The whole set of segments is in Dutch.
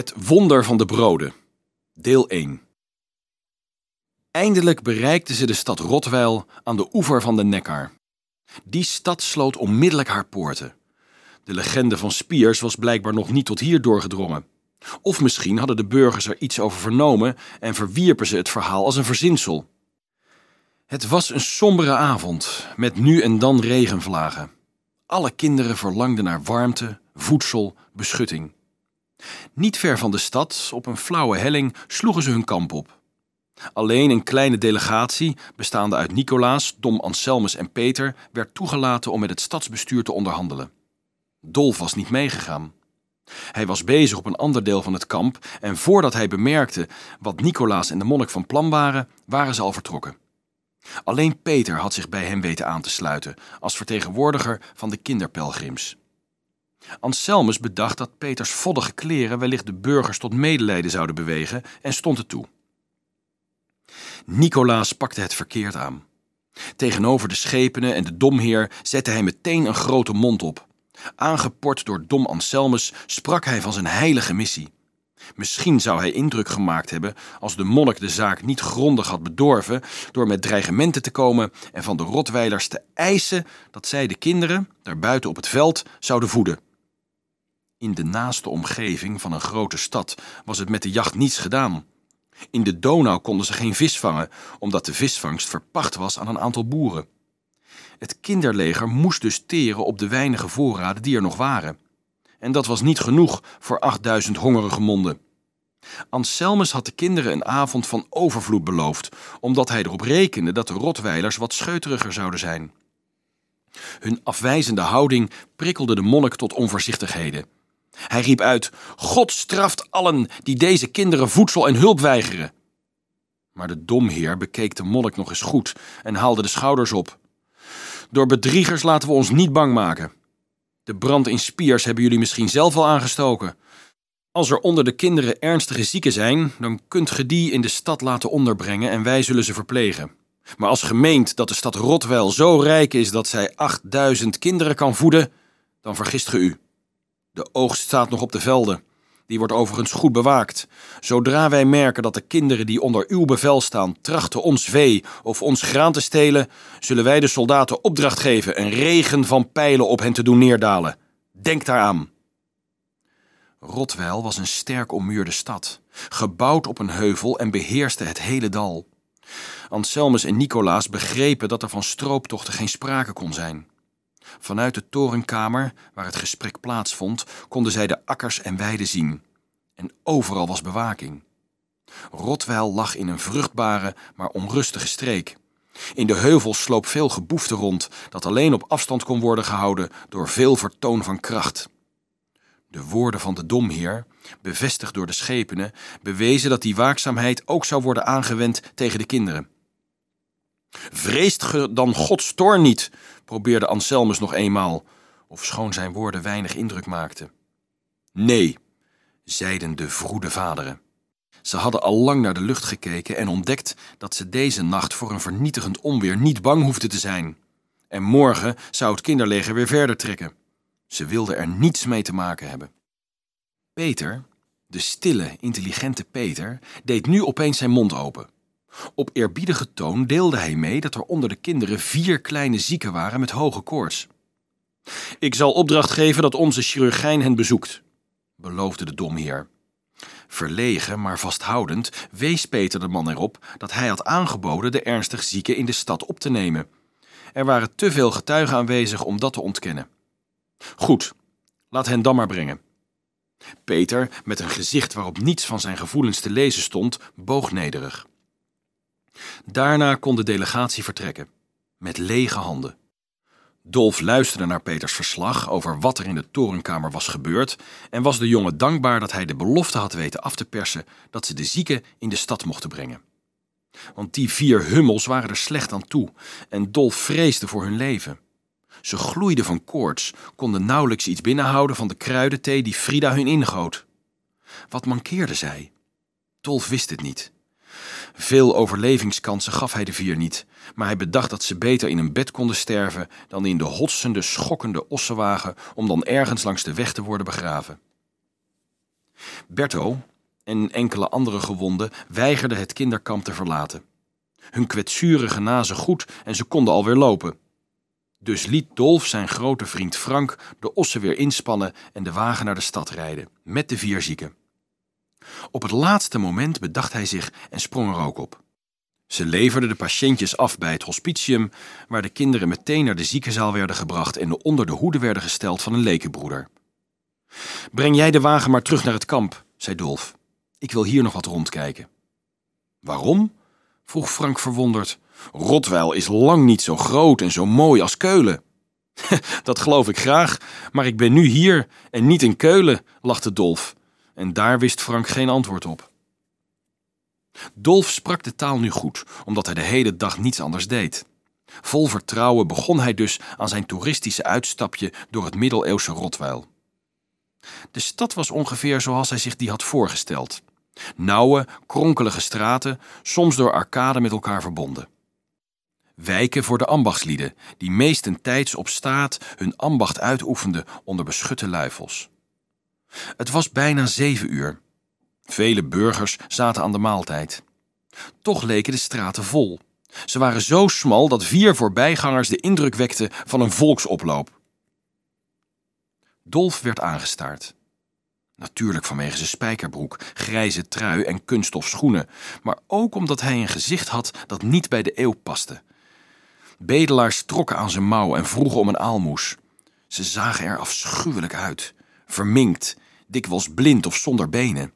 Het wonder van de broden. Deel 1. Eindelijk bereikten ze de stad Rotweil aan de oever van de Neckar. Die stad sloot onmiddellijk haar poorten. De legende van Spiers was blijkbaar nog niet tot hier doorgedrongen. Of misschien hadden de burgers er iets over vernomen en verwierpen ze het verhaal als een verzinsel. Het was een sombere avond, met nu en dan regenvlagen. Alle kinderen verlangden naar warmte, voedsel, beschutting. Niet ver van de stad, op een flauwe helling, sloegen ze hun kamp op. Alleen een kleine delegatie, bestaande uit Nicolaas, Dom Anselmus en Peter, werd toegelaten om met het stadsbestuur te onderhandelen. Dolf was niet meegegaan. Hij was bezig op een ander deel van het kamp en voordat hij bemerkte wat Nicolaas en de monnik van plan waren, waren ze al vertrokken. Alleen Peter had zich bij hem weten aan te sluiten als vertegenwoordiger van de kinderpelgrims. Anselmus bedacht dat Peters voddige kleren wellicht de burgers tot medelijden zouden bewegen en stond het toe. Nicolaas pakte het verkeerd aan. Tegenover de schepenen en de domheer zette hij meteen een grote mond op. Aangeport door dom Anselmus sprak hij van zijn heilige missie. Misschien zou hij indruk gemaakt hebben als de monnik de zaak niet grondig had bedorven door met dreigementen te komen en van de rotweilers te eisen dat zij de kinderen, daarbuiten op het veld, zouden voeden. In de naaste omgeving van een grote stad was het met de jacht niets gedaan. In de Donau konden ze geen vis vangen, omdat de visvangst verpacht was aan een aantal boeren. Het kinderleger moest dus teren op de weinige voorraden die er nog waren. En dat was niet genoeg voor 8000 hongerige monden. Anselmus had de kinderen een avond van overvloed beloofd, omdat hij erop rekende dat de rotweilers wat scheuteriger zouden zijn. Hun afwijzende houding prikkelde de monnik tot onvoorzichtigheden. Hij riep uit: God straft allen die deze kinderen voedsel en hulp weigeren. Maar de domheer bekeek de monnik nog eens goed en haalde de schouders op. Door bedriegers laten we ons niet bang maken. De brand in Spiers hebben jullie misschien zelf al aangestoken. Als er onder de kinderen ernstige zieken zijn, dan kunt ge die in de stad laten onderbrengen en wij zullen ze verplegen. Maar als gemeent dat de stad Rotwel zo rijk is dat zij 8000 kinderen kan voeden, dan vergist ge u. De oogst staat nog op de velden. Die wordt overigens goed bewaakt. Zodra wij merken dat de kinderen die onder uw bevel staan trachten ons vee of ons graan te stelen, zullen wij de soldaten opdracht geven een regen van pijlen op hen te doen neerdalen. Denk daaraan. Rotweil was een sterk ommuurde stad, gebouwd op een heuvel en beheerste het hele dal. Anselmus en Nicolaas begrepen dat er van strooptochten geen sprake kon zijn. Vanuit de torenkamer, waar het gesprek plaatsvond, konden zij de akkers en weiden zien. En overal was bewaking. Rotweil lag in een vruchtbare, maar onrustige streek. In de heuvels sloop veel geboefte rond, dat alleen op afstand kon worden gehouden door veel vertoon van kracht. De woorden van de domheer, bevestigd door de schepenen, bewezen dat die waakzaamheid ook zou worden aangewend tegen de kinderen. Vreest ge dan Gods toorn niet? probeerde Anselmus nog eenmaal, ofschoon zijn woorden weinig indruk maakten. Nee, zeiden de vroede vaderen. Ze hadden al lang naar de lucht gekeken en ontdekt dat ze deze nacht voor een vernietigend onweer niet bang hoefden te zijn. En morgen zou het kinderleger weer verder trekken. Ze wilden er niets mee te maken hebben. Peter, de stille, intelligente Peter, deed nu opeens zijn mond open. Op eerbiedige toon deelde hij mee dat er onder de kinderen vier kleine zieken waren met hoge koorts. Ik zal opdracht geven dat onze chirurgijn hen bezoekt, beloofde de domheer. Verlegen, maar vasthoudend, wees Peter de man erop dat hij had aangeboden de ernstig zieken in de stad op te nemen. Er waren te veel getuigen aanwezig om dat te ontkennen. Goed, laat hen dan maar brengen. Peter, met een gezicht waarop niets van zijn gevoelens te lezen stond, boog nederig. Daarna kon de delegatie vertrekken, met lege handen. Dolf luisterde naar Peters verslag over wat er in de torenkamer was gebeurd en was de jongen dankbaar dat hij de belofte had weten af te persen dat ze de zieken in de stad mochten brengen. Want die vier hummels waren er slecht aan toe en Dolf vreesde voor hun leven. Ze gloeiden van koorts, konden nauwelijks iets binnenhouden van de kruidenthee die Frida hun ingoot. Wat mankeerde zij? Dolf wist het niet. Veel overlevingskansen gaf hij de vier niet, maar hij bedacht dat ze beter in een bed konden sterven dan in de hotsende, schokkende ossenwagen om dan ergens langs de weg te worden begraven. Berto en enkele andere gewonden weigerden het kinderkamp te verlaten. Hun kwetsuren genazen goed en ze konden alweer lopen. Dus liet Dolf zijn grote vriend Frank de ossen weer inspannen en de wagen naar de stad rijden, met de vier zieken. Op het laatste moment bedacht hij zich en sprong er ook op. Ze leverden de patiëntjes af bij het hospitium, waar de kinderen meteen naar de ziekenzaal werden gebracht en onder de hoede werden gesteld van een lekenbroeder. Breng jij de wagen maar terug naar het kamp, zei Dolf. Ik wil hier nog wat rondkijken. Waarom? vroeg Frank verwonderd. Rotweil is lang niet zo groot en zo mooi als Keulen. Dat geloof ik graag, maar ik ben nu hier en niet in Keulen, lachte Dolf. En daar wist Frank geen antwoord op. Dolf sprak de taal nu goed, omdat hij de hele dag niets anders deed. Vol vertrouwen begon hij dus aan zijn toeristische uitstapje door het middeleeuwse Rotweil. De stad was ongeveer zoals hij zich die had voorgesteld. Nauwe, kronkelige straten, soms door arcaden met elkaar verbonden. Wijken voor de ambachtslieden, die meestentijds op staat hun ambacht uitoefenden onder beschutte luifels. Het was bijna zeven uur. Vele burgers zaten aan de maaltijd. Toch leken de straten vol. Ze waren zo smal dat vier voorbijgangers de indruk wekten van een volksoploop. Dolf werd aangestaard. Natuurlijk vanwege zijn spijkerbroek, grijze trui en kunststof schoenen, maar ook omdat hij een gezicht had dat niet bij de eeuw paste. Bedelaars trokken aan zijn mouw en vroegen om een aalmoes. Ze zagen er afschuwelijk uit, verminkt, dikwijls blind of zonder benen.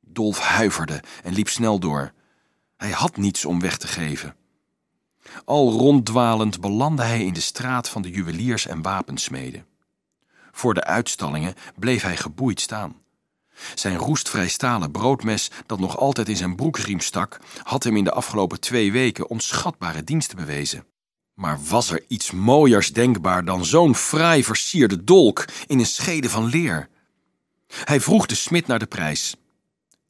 Dolf huiverde en liep snel door. Hij had niets om weg te geven. Al ronddwalend belandde hij in de straat van de juweliers en wapensmeden. Voor de uitstallingen bleef hij geboeid staan. Zijn roestvrij stalen broodmes, dat nog altijd in zijn broeksriem stak, had hem in de afgelopen twee weken onschatbare diensten bewezen. Maar was er iets mooiers denkbaar dan zo'n fraai versierde dolk in een schede van leer? Hij vroeg de smid naar de prijs.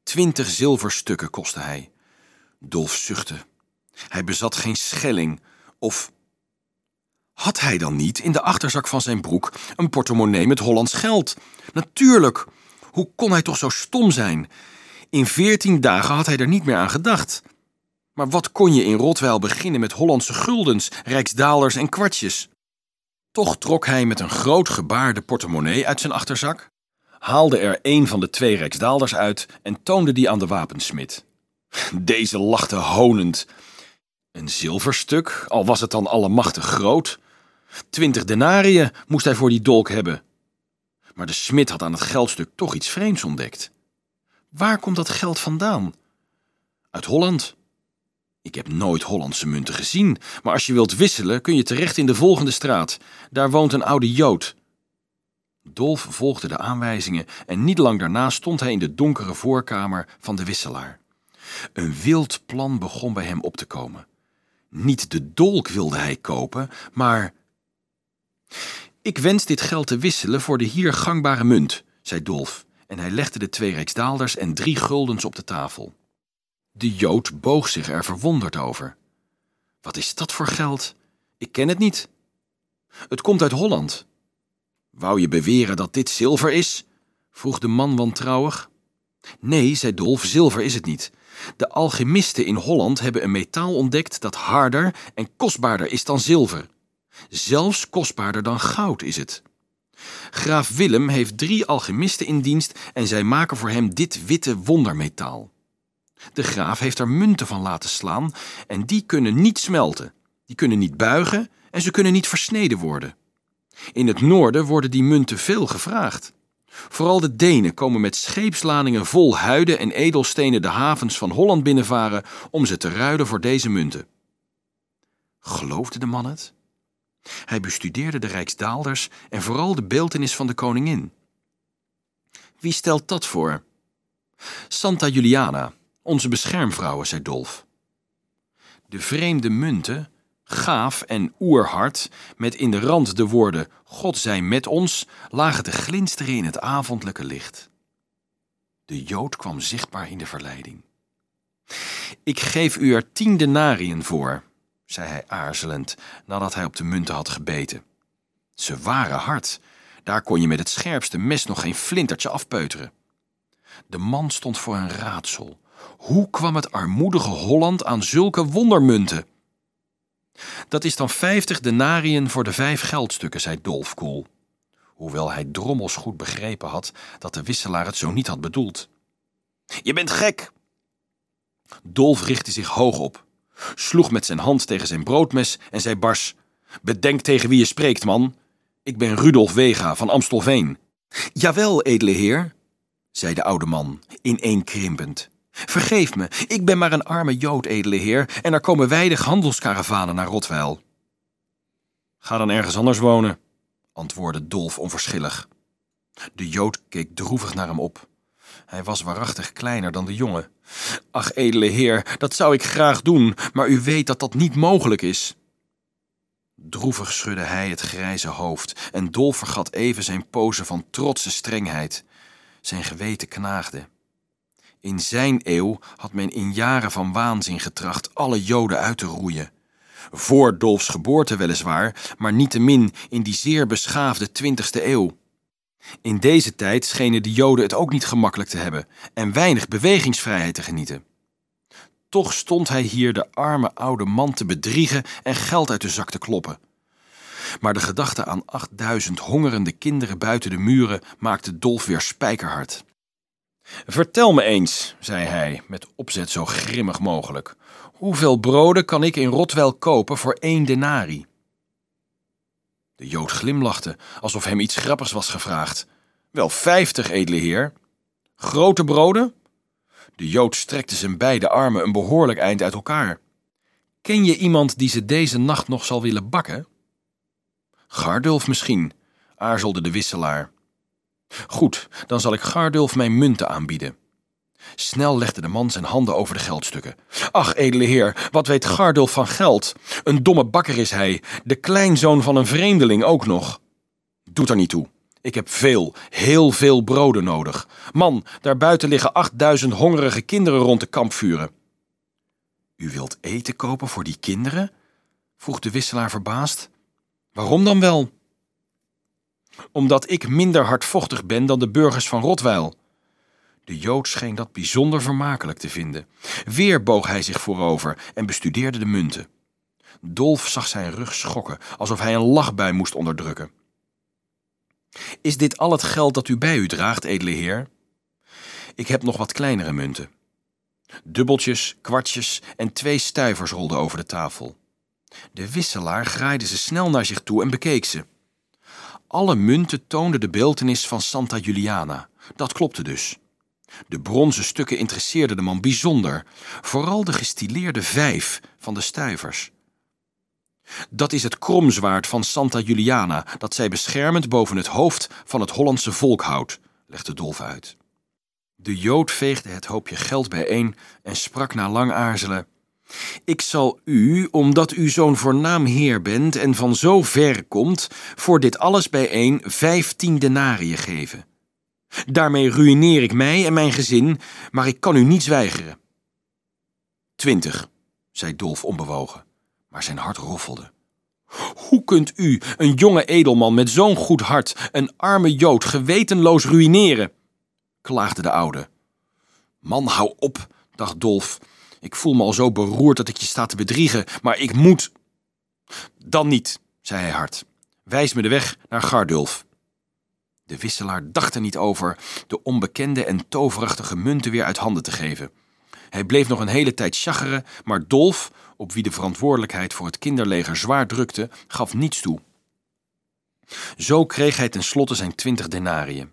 Twintig zilverstukken kostte hij. Dolf zuchtte. Hij bezat geen schelling of had hij dan niet in de achterzak van zijn broek een portemonnee met Hollands geld? Natuurlijk! Hoe kon hij toch zo stom zijn? In veertien dagen had hij er niet meer aan gedacht. Maar wat kon je in Rotweil beginnen met Hollandse guldens, rijksdaalers en kwartjes? Toch trok hij met een groot gebaar de portemonnee uit zijn achterzak, haalde er een van de twee rijksdaalders uit en toonde die aan de wapensmid. Deze lachte honend. Een zilverstuk, al was het dan allemachtig groot. Twintig denariën moest hij voor die dolk hebben. Maar de smid had aan het geldstuk toch iets vreemds ontdekt. Waar komt dat geld vandaan? Uit Holland. Ik heb nooit Hollandse munten gezien, maar als je wilt wisselen kun je terecht in de volgende straat. Daar woont een oude Jood. Dolf volgde de aanwijzingen en niet lang daarna stond hij in de donkere voorkamer van de wisselaar. Een wild plan begon bij hem op te komen. Niet de dolk wilde hij kopen, maar ik wens dit geld te wisselen voor de hier gangbare munt, zei Dolf, en hij legde de twee rijksdaalders en drie guldens op de tafel. De Jood boog zich er verwonderd over. Wat is dat voor geld? Ik ken het niet. Het komt uit Holland. Wou je beweren dat dit zilver is? vroeg de man wantrouwig. Nee, zei Dolf, zilver is het niet. De alchemisten in Holland hebben een metaal ontdekt dat harder en kostbaarder is dan zilver. Zelfs kostbaarder dan goud is het. Graaf Willem heeft drie alchemisten in dienst en zij maken voor hem dit witte wondermetaal. De graaf heeft er munten van laten slaan en die kunnen niet smelten, die kunnen niet buigen en ze kunnen niet versneden worden. In het noorden worden die munten veel gevraagd. Vooral de Denen komen met scheepsladingen vol huiden en edelstenen de havens van Holland binnenvaren om ze te ruilen voor deze munten. Geloofde de man het? Hij bestudeerde de Rijksdaalders en vooral de beeltenis van de koningin. Wie stelt dat voor? Santa Juliana, onze beschermvrouwen, zei Dolf. De vreemde munten, gaaf en oerhard, met in de rand de woorden God zij met ons, lagen te glinsteren in het avondelijke licht. De Jood kwam zichtbaar in de verleiding. Ik geef u er tien denariën voor, zei hij aarzelend nadat hij op de munten had gebeten. Ze waren hard. Daar kon je met het scherpste mes nog geen flintertje afpeuteren. De man stond voor een raadsel. Hoe kwam het armoedige Holland aan zulke wondermunten? Dat is dan vijftig denariën voor de vijf geldstukken, zei Dolf koel. Hoewel hij drommels goed begrepen had dat de wisselaar het zo niet had bedoeld. Je bent gek! Dolf richtte zich hoog op, sloeg met zijn hand tegen zijn broodmes en zei bars: Bedenk tegen wie je spreekt, man. Ik ben Rudolf Wega van Amstelveen. Jawel, edele heer, zei de oude man, ineenkrimpend. Vergeef me, ik ben maar een arme Jood, edele heer, en er komen weinig handelskaravanen naar Rotweil. Ga dan ergens anders wonen, antwoordde Dolf onverschillig. De Jood keek droevig naar hem op. Hij was waarachtig kleiner dan de jongen. Ach, edele heer, dat zou ik graag doen, maar u weet dat dat niet mogelijk is. Droevig schudde hij het grijze hoofd en Dolf vergat even zijn pose van trotse strengheid. Zijn geweten knaagde. In zijn eeuw had men in jaren van waanzin getracht alle Joden uit te roeien. Voor Dolfs geboorte weliswaar, maar niettemin in die zeer beschaafde 20e eeuw. In deze tijd schenen de Joden het ook niet gemakkelijk te hebben en weinig bewegingsvrijheid te genieten. Toch stond hij hier de arme oude man te bedriegen en geld uit de zak te kloppen. Maar de gedachte aan 8000 hongerende kinderen buiten de muren maakte Dolf weer spijkerhard. Vertel me eens, zei hij, met opzet zo grimmig mogelijk. Hoeveel broden kan ik in Rotwel kopen voor één denari? De Jood glimlachte, alsof hem iets grappigs was gevraagd. Wel vijftig, edele heer. Grote broden? De Jood strekte zijn beide armen een behoorlijk eind uit elkaar. Ken je iemand die ze deze nacht nog zal willen bakken? Gardulf misschien, aarzelde de wisselaar. Goed, dan zal ik Gardulf mijn munten aanbieden. Snel legde de man zijn handen over de geldstukken. Ach, edele heer, wat weet Gardulf van geld? Een domme bakker is hij, de kleinzoon van een vreemdeling ook nog. Doet er niet toe. Ik heb veel, heel veel broden nodig. Man, daarbuiten liggen achtduizend hongerige kinderen rond de kampvuren. U wilt eten kopen voor die kinderen? vroeg de wisselaar verbaasd. Waarom dan wel? Omdat ik minder hardvochtig ben dan de burgers van Rotweil. De Jood scheen dat bijzonder vermakelijk te vinden. Weer boog hij zich voorover en bestudeerde de munten. Dolf zag zijn rug schokken, alsof hij een lachbui moest onderdrukken. Is dit al het geld dat u bij u draagt, edele heer? Ik heb nog wat kleinere munten. Dubbeltjes, kwartjes en twee stuivers rolden over de tafel. De wisselaar graaide ze snel naar zich toe en bekeek ze. Alle munten toonden de beeltenis van Santa Juliana. Dat klopte dus. De bronzen stukken interesseerden de man bijzonder, vooral de gestileerde vijf van de stuivers. Dat is het kromzwaard van Santa Juliana, dat zij beschermend boven het hoofd van het Hollandse volk houdt, legde Dolf uit. De Jood veegde het hoopje geld bijeen en sprak na lang aarzelen. Ik zal u, omdat u zo'n voornaam heer bent en van zo ver komt, voor dit alles bijeen vijftien denariën geven. Daarmee ruïneer ik mij en mijn gezin, maar ik kan u niets weigeren. Twintig, zei Dolf onbewogen, maar zijn hart roffelde. Hoe kunt u, een jonge edelman met zo'n goed hart, een arme Jood gewetenloos ruïneren? klaagde de oude. Man, hou op, dacht Dolf. Ik voel me al zo beroerd dat ik je sta te bedriegen, maar ik moet. Dan niet, zei hij hard. Wijs me de weg naar Gardulf. De wisselaar dacht er niet over de onbekende en toverachtige munten weer uit handen te geven. Hij bleef nog een hele tijd chageren, maar Dolf, op wie de verantwoordelijkheid voor het kinderleger zwaar drukte, gaf niets toe. Zo kreeg hij tenslotte zijn twintig denariën.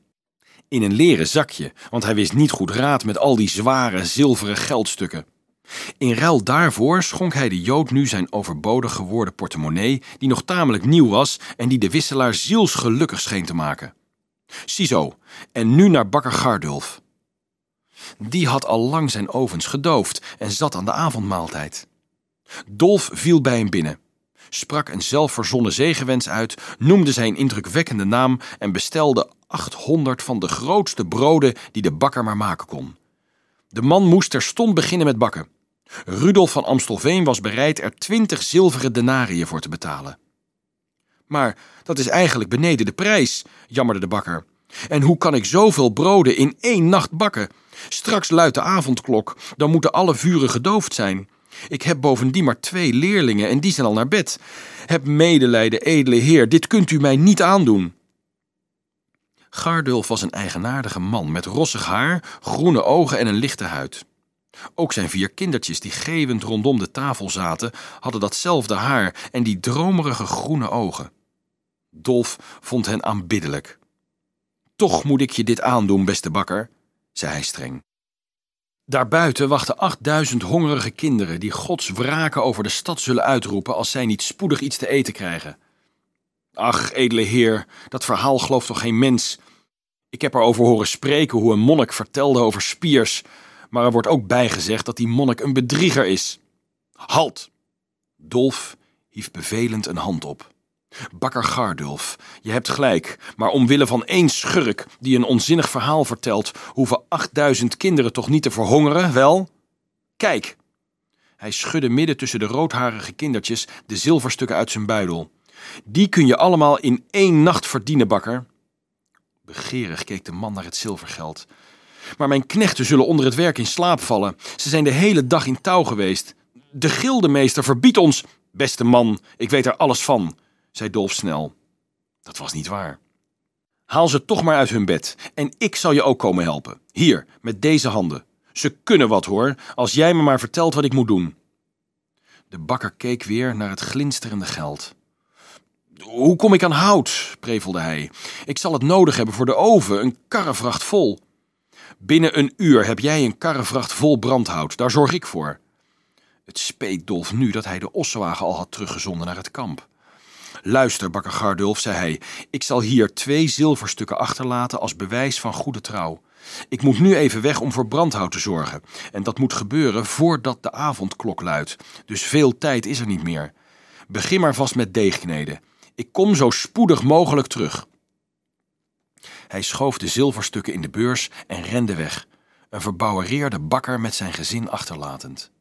In een leren zakje, want hij wist niet goed raad met al die zware zilveren geldstukken. In ruil daarvoor schonk hij de Jood nu zijn overbodig geworden portemonnee, die nog tamelijk nieuw was en die de wisselaar zielsgelukkig scheen te maken. Ziezo, en nu naar bakker Gardulf. Die had al lang zijn ovens gedoofd en zat aan de avondmaaltijd. Dolf viel bij hem binnen, sprak een zelfverzonnen zegenwens uit, noemde zijn indrukwekkende naam en bestelde 800 van de grootste broden die de bakker maar maken kon. De man moest terstond beginnen met bakken. Rudolf van Amstelveen was bereid er twintig zilveren denariën voor te betalen. Maar dat is eigenlijk beneden de prijs, jammerde de bakker. En hoe kan ik zoveel broden in één nacht bakken? Straks luidt de avondklok, dan moeten alle vuren gedoofd zijn. Ik heb bovendien maar twee leerlingen en die zijn al naar bed. Heb medelijden, edele heer, dit kunt u mij niet aandoen. Gardulf was een eigenaardige man met rossig haar, groene ogen en een lichte huid. Ook zijn vier kindertjes die geeuwend rondom de tafel zaten, hadden datzelfde haar en die dromerige groene ogen. Dolf vond hen aanbiddelijk. Toch moet ik je dit aandoen, beste bakker, zei hij streng. Daarbuiten wachten achtduizend hongerige kinderen die Gods wraken over de stad zullen uitroepen als zij niet spoedig iets te eten krijgen. Ach, edele heer, dat verhaal gelooft toch geen mens? Ik heb erover horen spreken hoe een monnik vertelde over Spiers, maar er wordt ook bijgezegd dat die monnik een bedrieger is. Halt! Dolf hief bevelend een hand op. Bakker Gardulf, je hebt gelijk, maar omwille van één schurk die een onzinnig verhaal vertelt, hoeven achtduizend kinderen toch niet te verhongeren, wel? Kijk! Hij schudde midden tussen de roodharige kindertjes de zilverstukken uit zijn buidel. Die kun je allemaal in één nacht verdienen, bakker. Begeerig keek de man naar het zilvergeld. Maar mijn knechten zullen onder het werk in slaap vallen. Ze zijn de hele dag in touw geweest. De gildemeester verbiedt ons. Beste man, ik weet er alles van, zei Dolf snel. Dat was niet waar. Haal ze toch maar uit hun bed en ik zal je ook komen helpen. Hier, met deze handen. Ze kunnen wat hoor, als jij me maar vertelt wat ik moet doen. De bakker keek weer naar het glinsterende geld. Hoe kom ik aan hout? prevelde hij. Ik zal het nodig hebben voor de oven, een karrevracht vol. Binnen een uur heb jij een karrevracht vol brandhout, daar zorg ik voor. Het speet Dolf nu dat hij de ossenwagen al had teruggezonden naar het kamp. Luister, bakker Gardulf, zei hij, ik zal hier twee zilverstukken achterlaten als bewijs van goede trouw. Ik moet nu even weg om voor brandhout te zorgen. En dat moet gebeuren voordat de avondklok luidt. Dus veel tijd is er niet meer. Begin maar vast met deegkneden. Ik kom zo spoedig mogelijk terug. Hij schoof de zilverstukken in de beurs en rende weg, een verbouwereerde bakker met zijn gezin achterlatend.